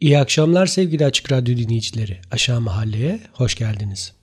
İyi akşamlar sevgili Açık Radyo dinleyicileri. Aşağı Mahalle'ye hoş geldiniz.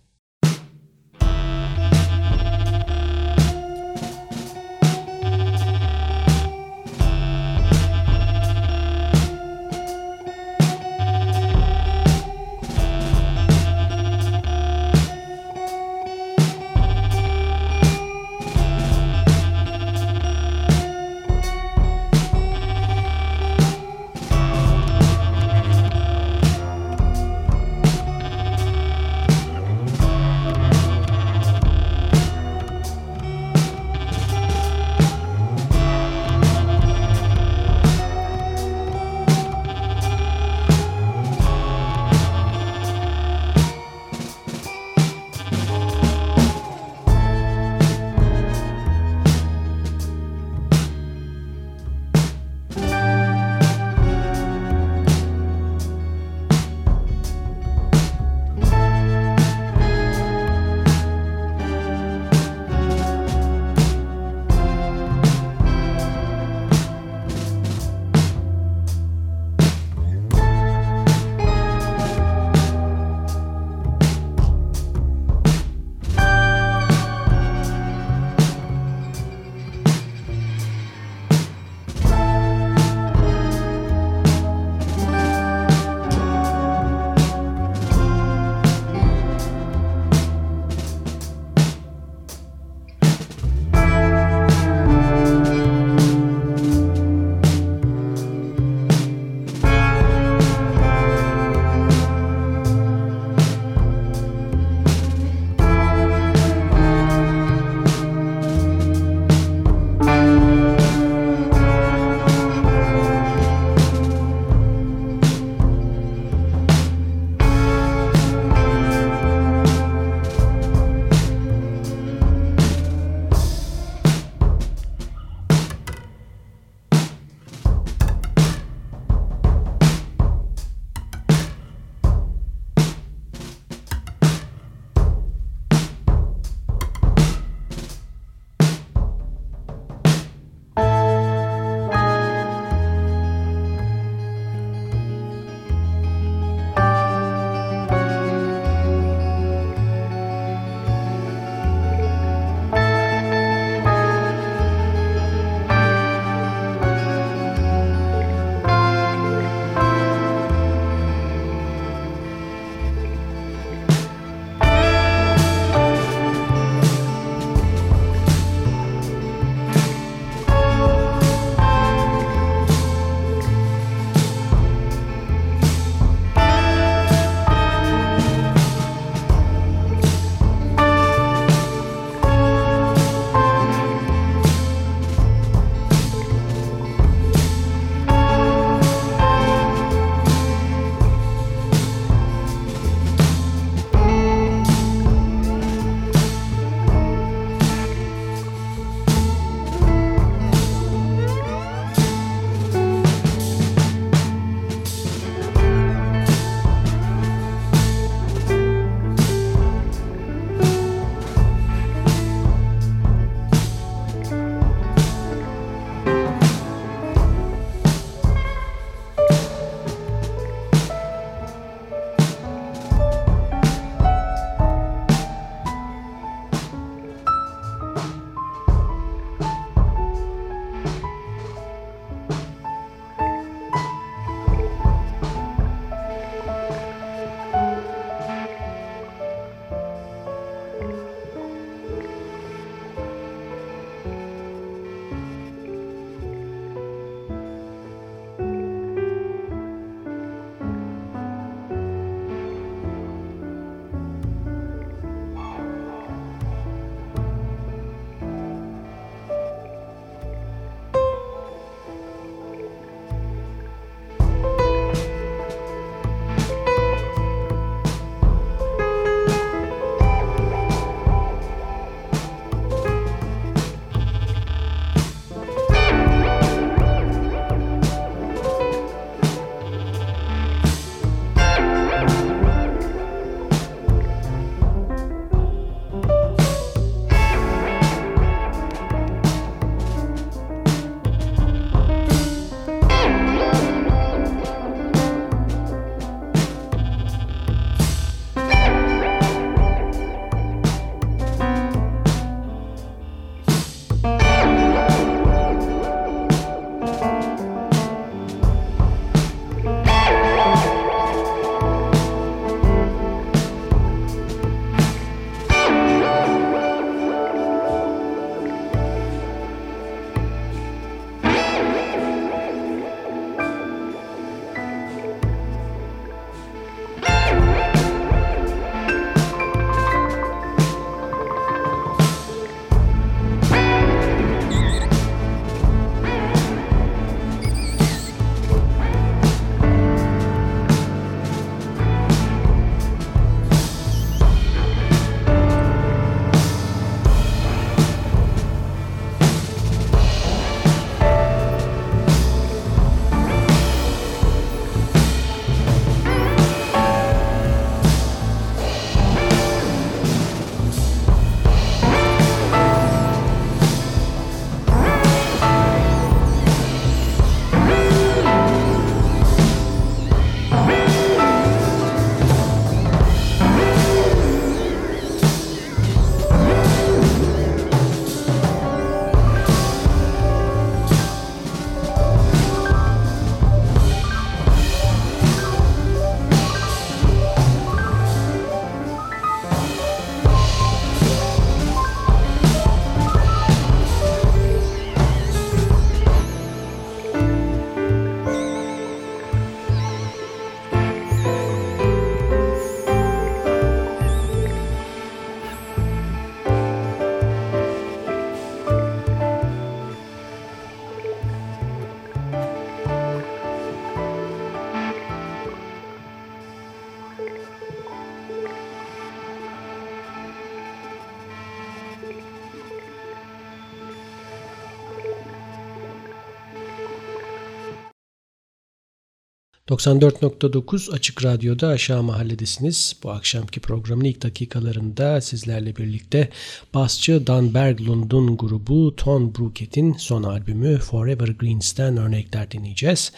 94.9 Açık Radyo'da Aşağı Mahalledesiniz. Bu akşamki programın ilk dakikalarında sizlerle birlikte basçı Dan Berglund'un grubu Ton Brooket'in son albümü Forever Greens'ten örnekler dinleyeceğiz.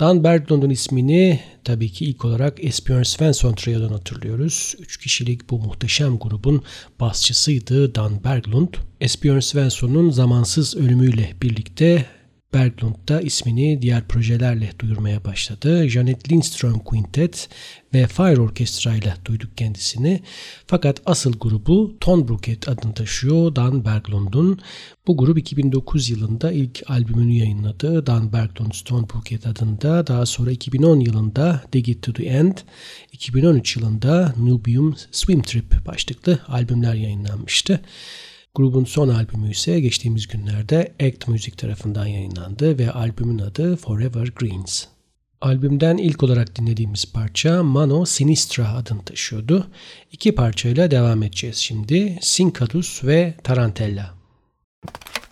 Dan Berglund'un ismini tabii ki ilk olarak Esbjörn Svensson Trio'dan hatırlıyoruz. Üç kişilik bu muhteşem grubun basçısıydı Dan Berglund. Esbjörn Svensson'un zamansız ölümüyle birlikte Berglund da ismini diğer projelerle duyurmaya başladı. Janet Lindström Quintet ve Fire Orchestra ile duyduk kendisini. Fakat asıl grubu Tonbruket adını taşıyor Dan Berglund'un. Bu grup 2009 yılında ilk albümünü yayınladı. Dan Berglund's Tonbruket adında. Daha sonra 2010 yılında Dig It To The End, 2013 yılında Nubium Swim Trip başlıklı albümler yayınlanmıştı. Grubun son albümü ise geçtiğimiz günlerde Act Music tarafından yayınlandı ve albümün adı Forever Greens. Albümden ilk olarak dinlediğimiz parça Mano Sinistra adını taşıyordu. İki parçayla devam edeceğiz şimdi. Sincadus ve Tarantella. Música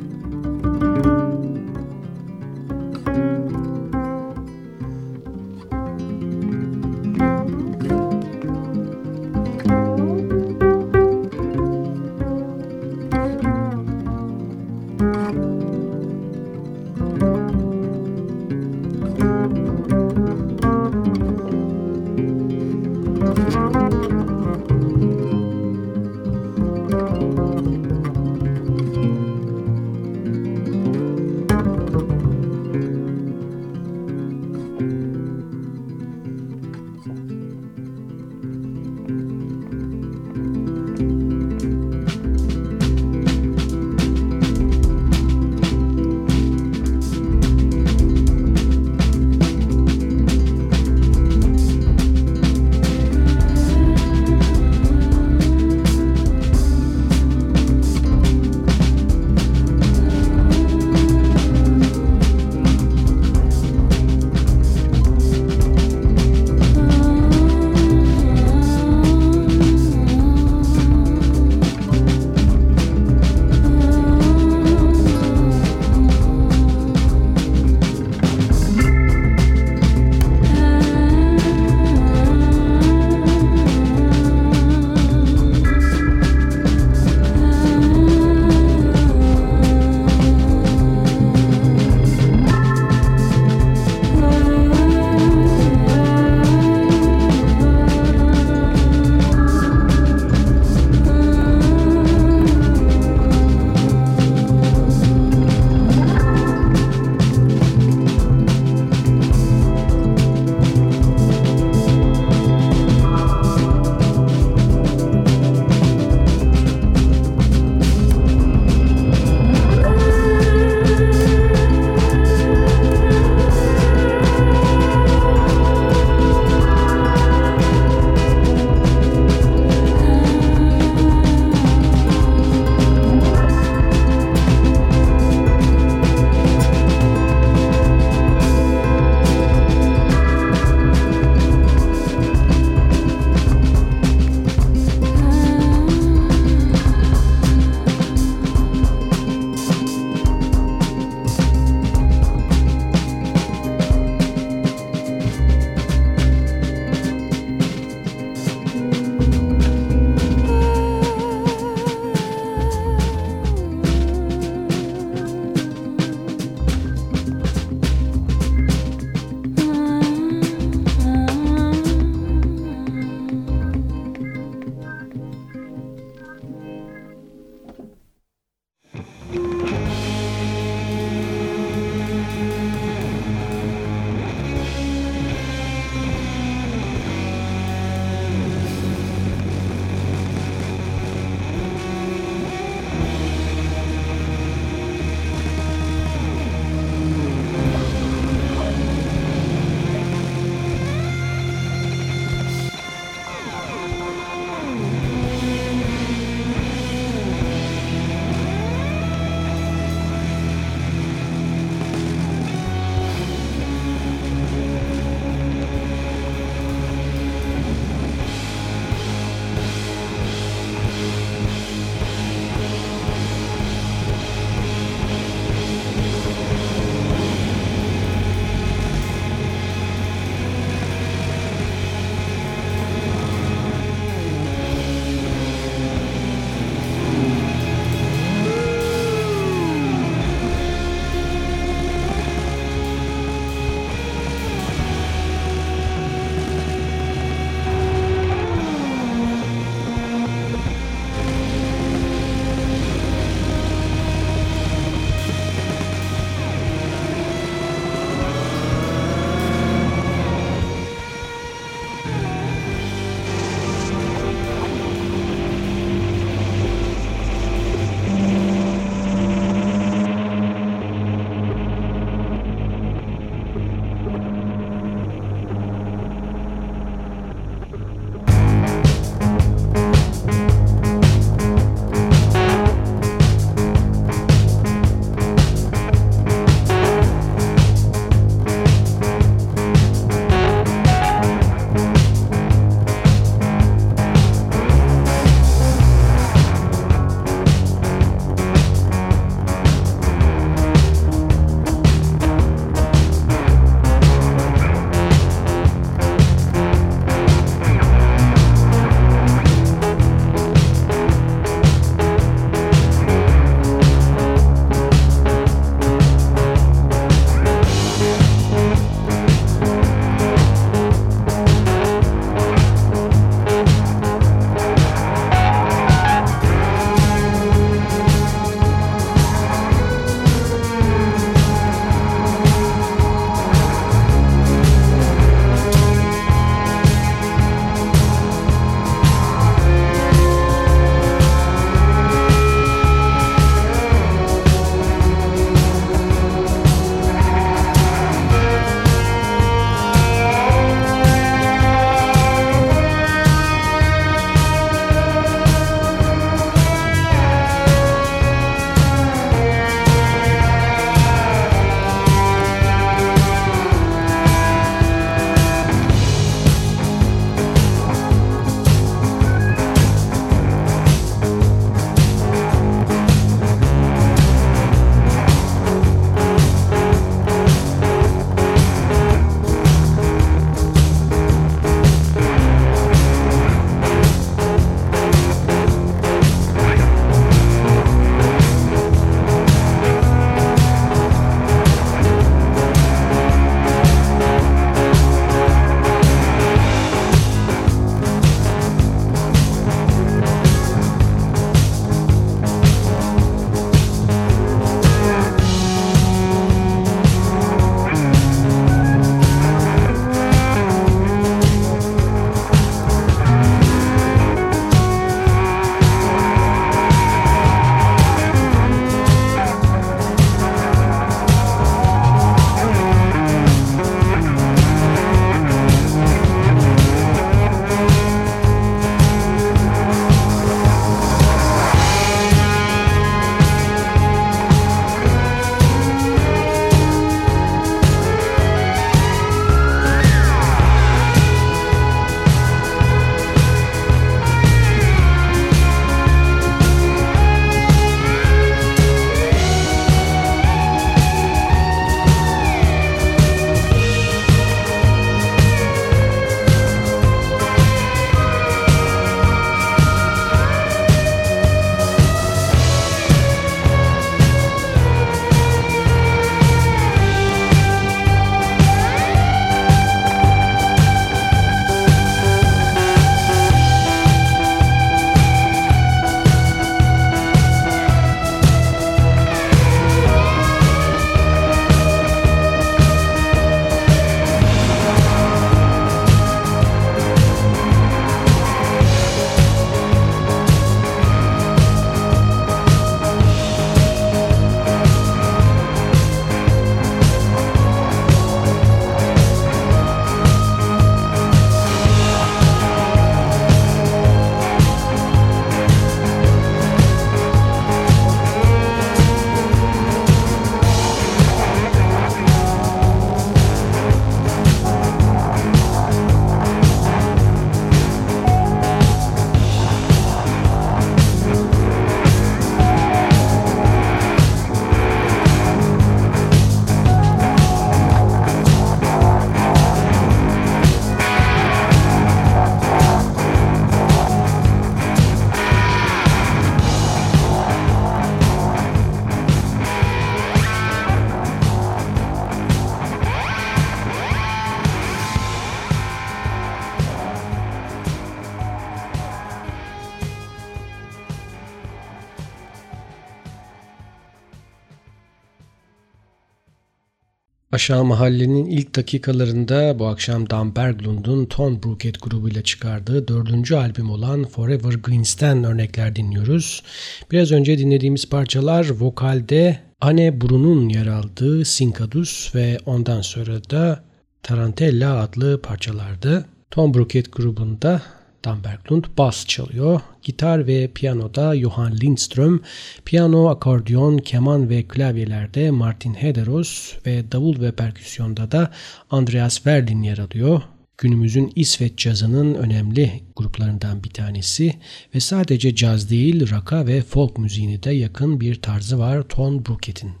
Aşağı Mahallenin ilk dakikalarında bu akşam Dan Berglund'un Ton Brookett grubuyla çıkardığı dördüncü albüm olan Forever Greens'ten örnekler dinliyoruz. Biraz önce dinlediğimiz parçalar vokalde Anne Brun'un yer aldığı Sinkadus ve ondan sonra da Tarantella adlı parçalardı. Tom Brookett grubunda Dan Berglund bas çalıyor. Gitar ve piyanoda Johan Lindström, piyano, akordeon, keman ve klavyelerde Martin Hederos ve davul ve perküsyonda da Andreas Verlin yer alıyor. Günümüzün İsveç cazının önemli gruplarından bir tanesi ve sadece caz değil rock'a ve folk müziğine de yakın bir tarzı var Ton Brookett'in.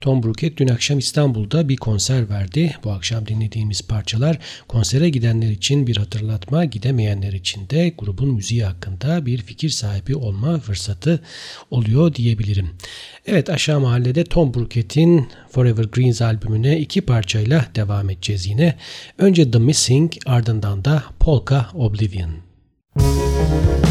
Tom Brookett dün akşam İstanbul'da bir konser verdi. Bu akşam dinlediğimiz parçalar konsere gidenler için bir hatırlatma, gidemeyenler için de grubun müziği hakkında bir fikir sahibi olma fırsatı oluyor diyebilirim. Evet aşağı mahallede Tom Brookett'in Forever Greens albümüne iki parçayla devam edeceğiz yine. Önce The Missing ardından da Polka Oblivion. Müzik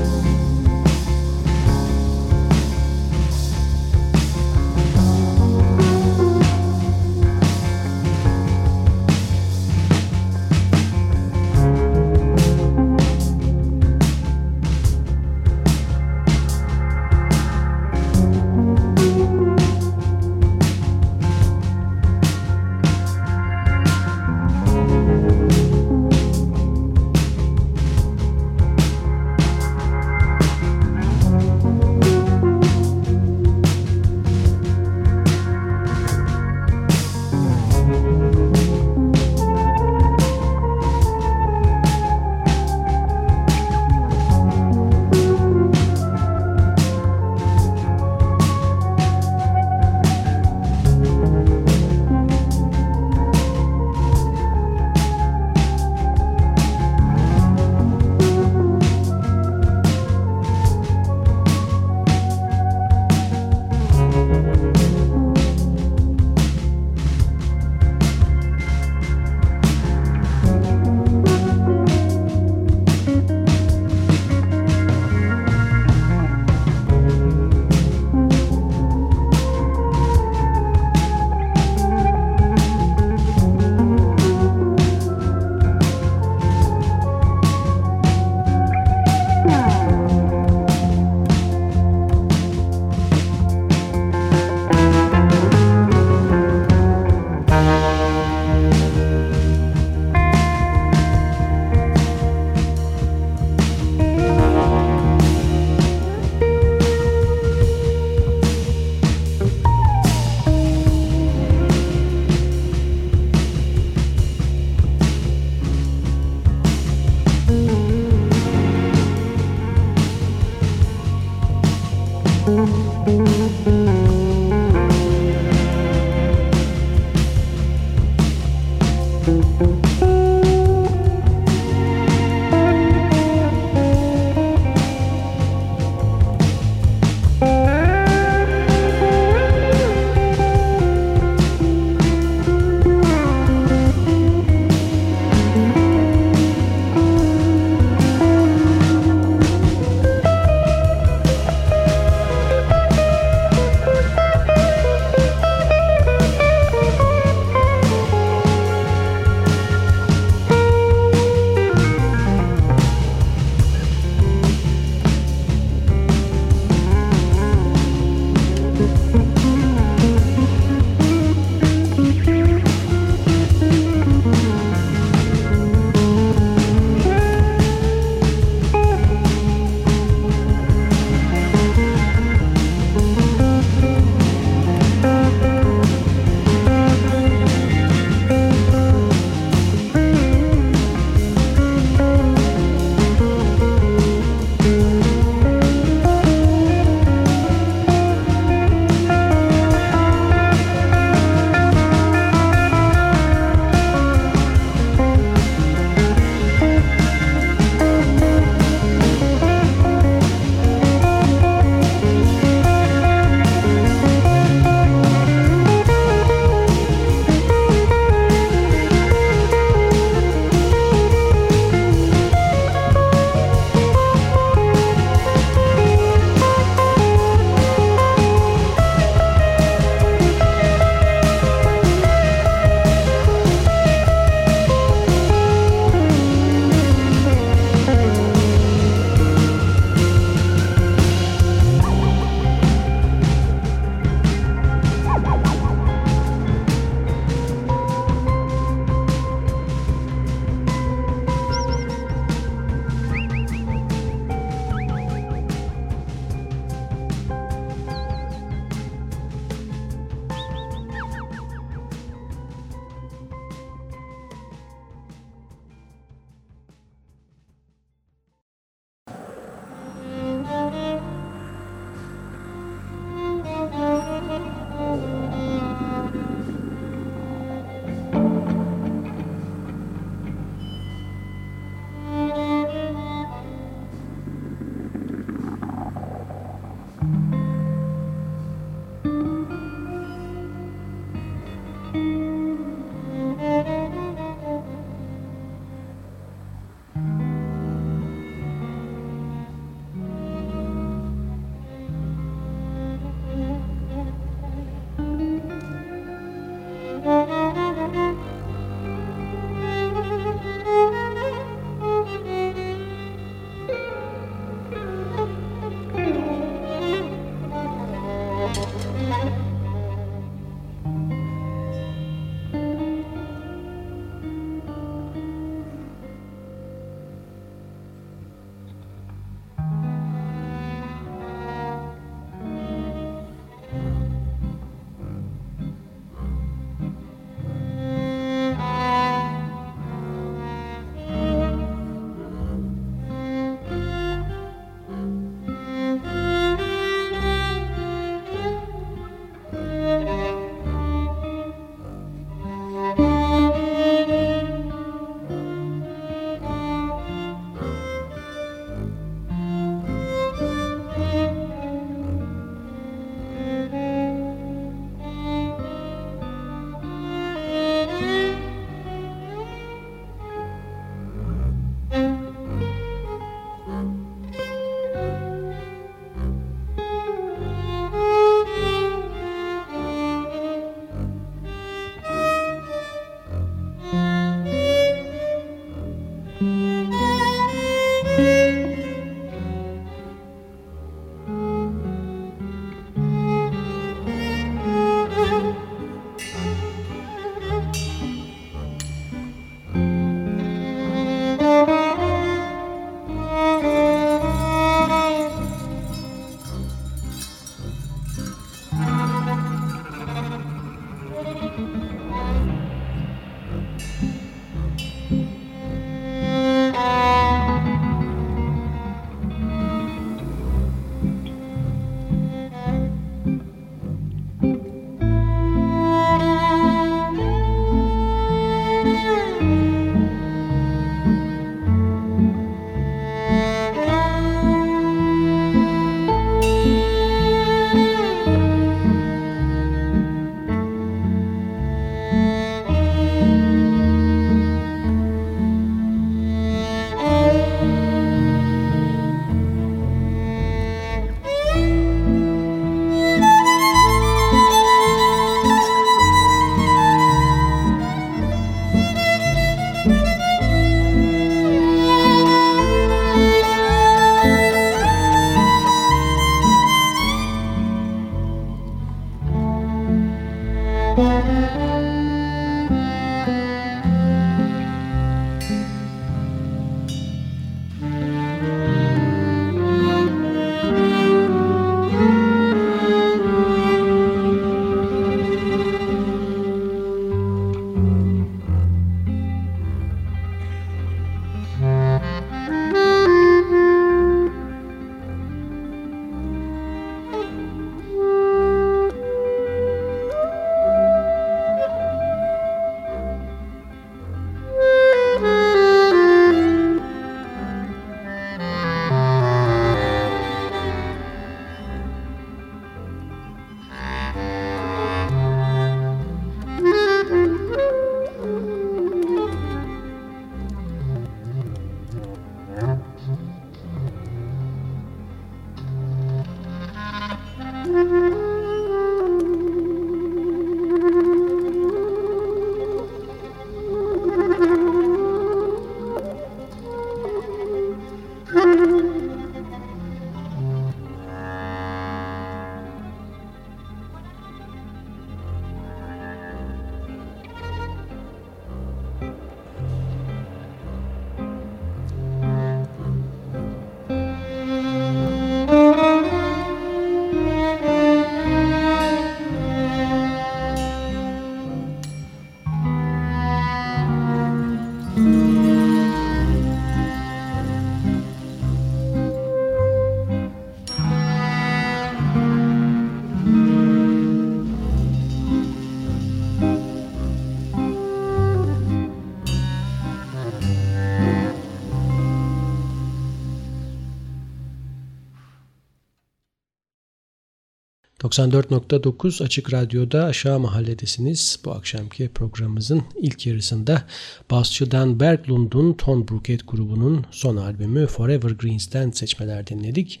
94.9 Açık Radyo'da Aşağı Mahalledesiniz. Bu akşamki programımızın ilk yarısında basçı Dan Berglund'un Ton Bruket grubunun son albümü Forever Greens'ten seçmeler dinledik.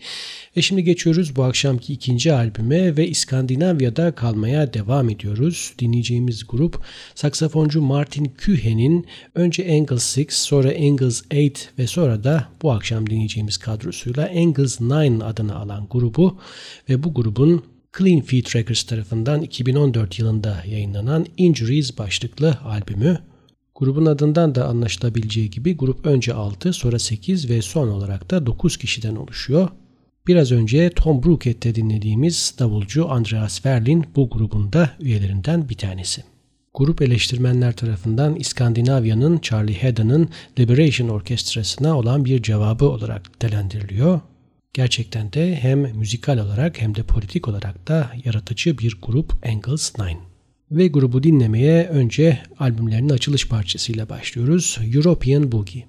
Ve şimdi geçiyoruz bu akşamki ikinci albüme ve İskandinavya'da kalmaya devam ediyoruz. Dinleyeceğimiz grup saksafoncu Martin Kühen'in önce Angles 6 sonra Angles 8 ve sonra da bu akşam dinleyeceğimiz kadrosuyla Angles 9 adını alan grubu ve bu grubun Clean Feet Records tarafından 2014 yılında yayınlanan Injuries başlıklı albümü. Grubun adından da anlaşılabileceği gibi grup önce 6 sonra 8 ve son olarak da 9 kişiden oluşuyor. Biraz önce Tom Brookett'te dinlediğimiz davulcu Andreas Verlin bu grubun da üyelerinden bir tanesi. Grup eleştirmenler tarafından İskandinavya'nın Charlie Haddon'ın Liberation Orkestrası'na olan bir cevabı olarak nitelendiriliyor. Gerçekten de hem müzikal olarak hem de politik olarak da yaratıcı bir grup Angles 9. Ve grubu dinlemeye önce albümlerinin açılış parçasıyla başlıyoruz. European Boogie.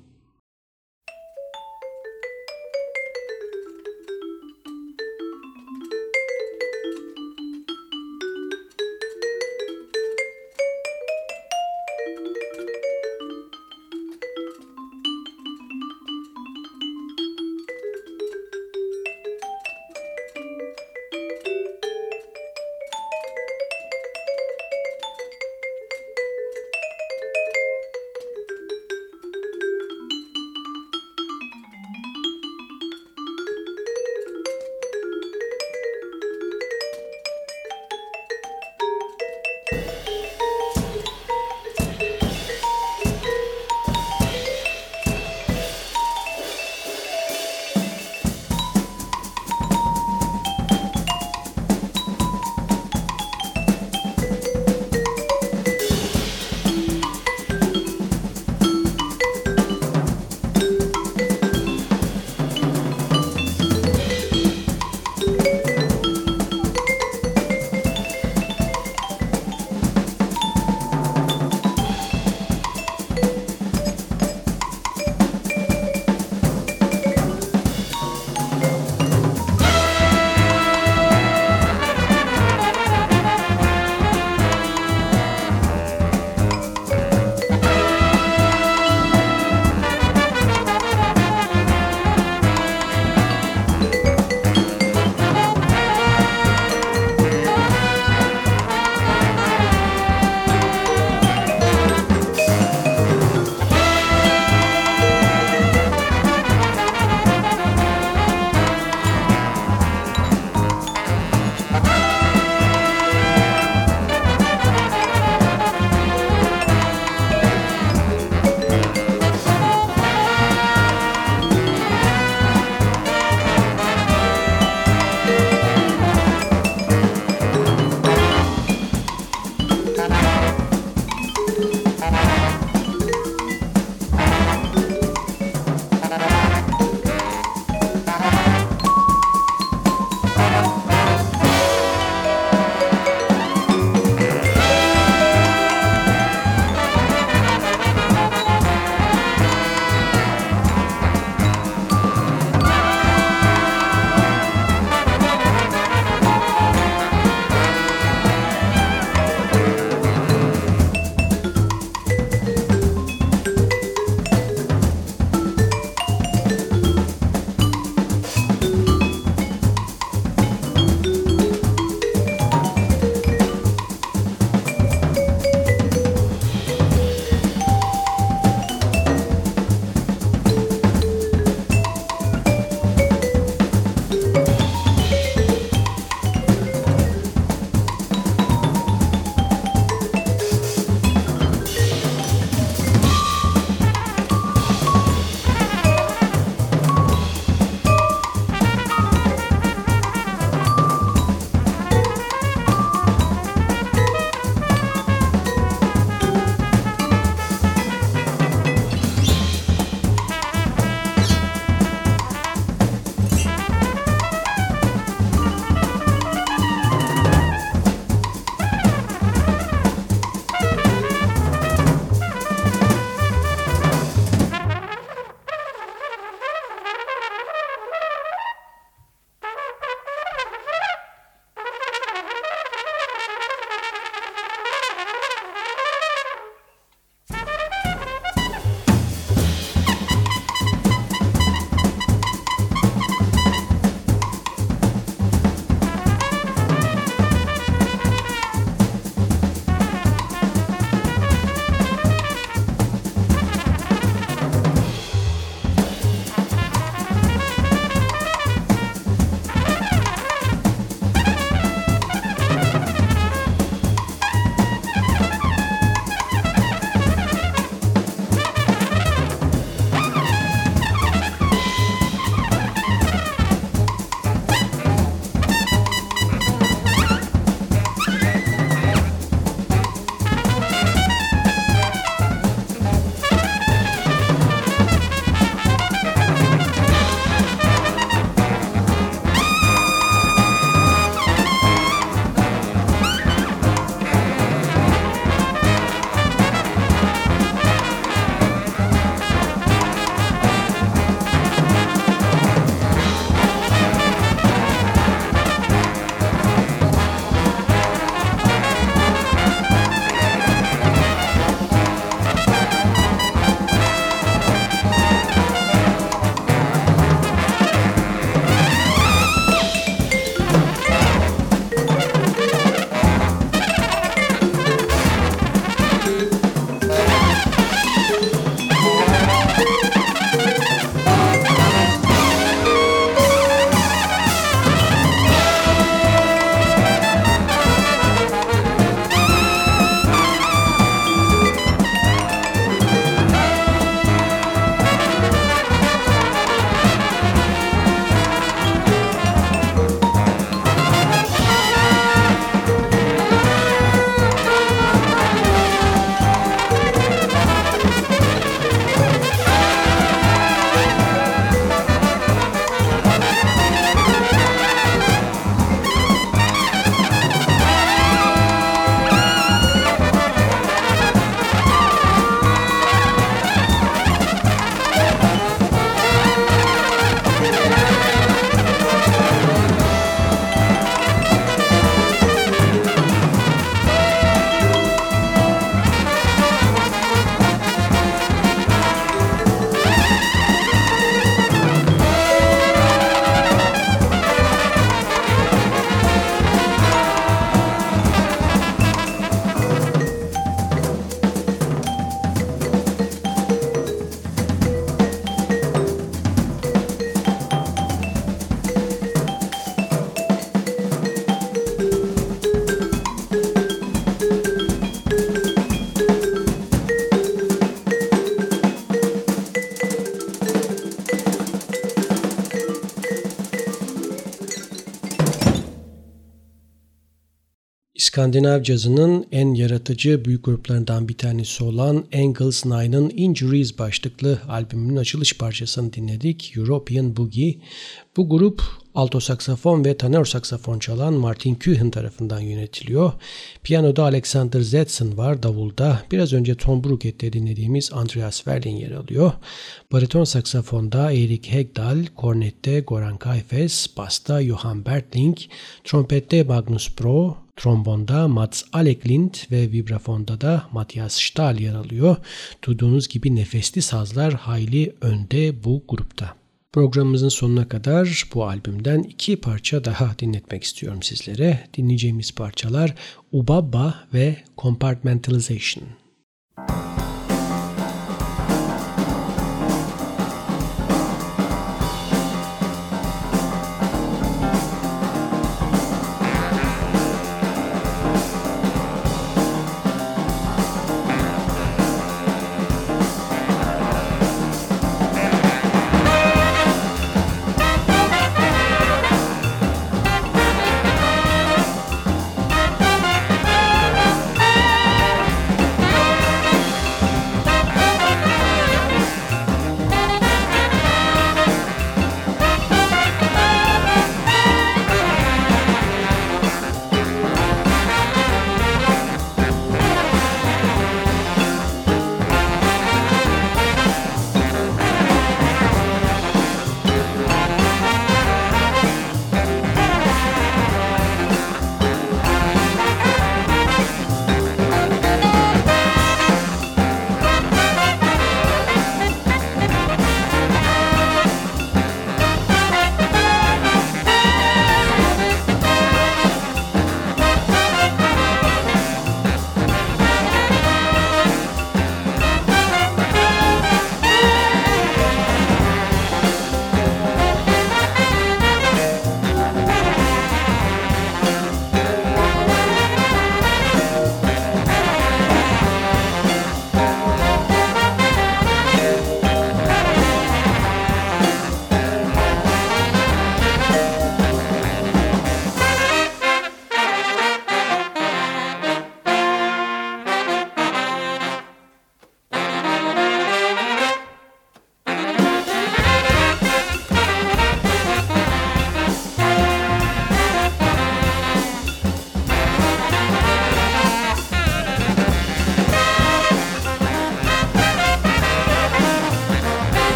İskandinav cazının en yaratıcı büyük gruplarından bir tanesi olan Angles Nine'ın Injuries başlıklı albümünün açılış parçasını dinledik. European Boogie. Bu grup alto saksafon ve tenor saksafon çalan Martin Kühen tarafından yönetiliyor. Piyanoda Alexander Zetson var, davulda. Biraz önce Tom Brookett'te dinlediğimiz Andreas Verlin yer alıyor. Bariton saksafonda Erik Hegdal, kornette Goran Kayfes, basta Johan Bertling, trompette Magnus Pro, Trombonda Mats Aleklint ve vibrafonda da Matthias Stahl yer alıyor. Duyduğunuz gibi nefesli sazlar hayli önde bu grupta. Programımızın sonuna kadar bu albümden iki parça daha dinletmek istiyorum sizlere. Dinleyeceğimiz parçalar Ubaba ve Compartmentalization.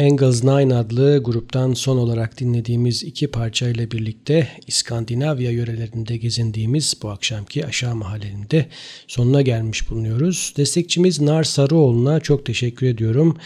Angles 9 adlı gruptan son olarak dinlediğimiz iki parçayla birlikte İskandinavya yörelerinde gezindiğimiz bu akşamki aşağı mahallinde sonuna gelmiş bulunuyoruz. Destekçimiz Nar Sarıoğlu'na çok teşekkür ediyorum.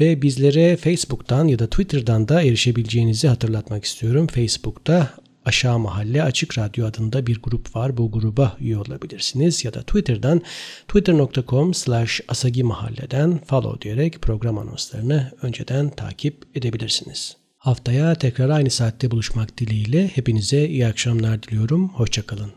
Ve bizlere Facebook'tan ya da Twitter'dan da erişebileceğinizi hatırlatmak istiyorum. Facebook'ta Aşağı Mahalle Açık Radyo adında bir grup var. Bu gruba üye olabilirsiniz. Ya da Twitter'dan twitter.com slash asagimahalleden follow diyerek program anonslarını önceden takip edebilirsiniz. Haftaya tekrar aynı saatte buluşmak dileğiyle hepinize iyi akşamlar diliyorum. Hoşçakalın.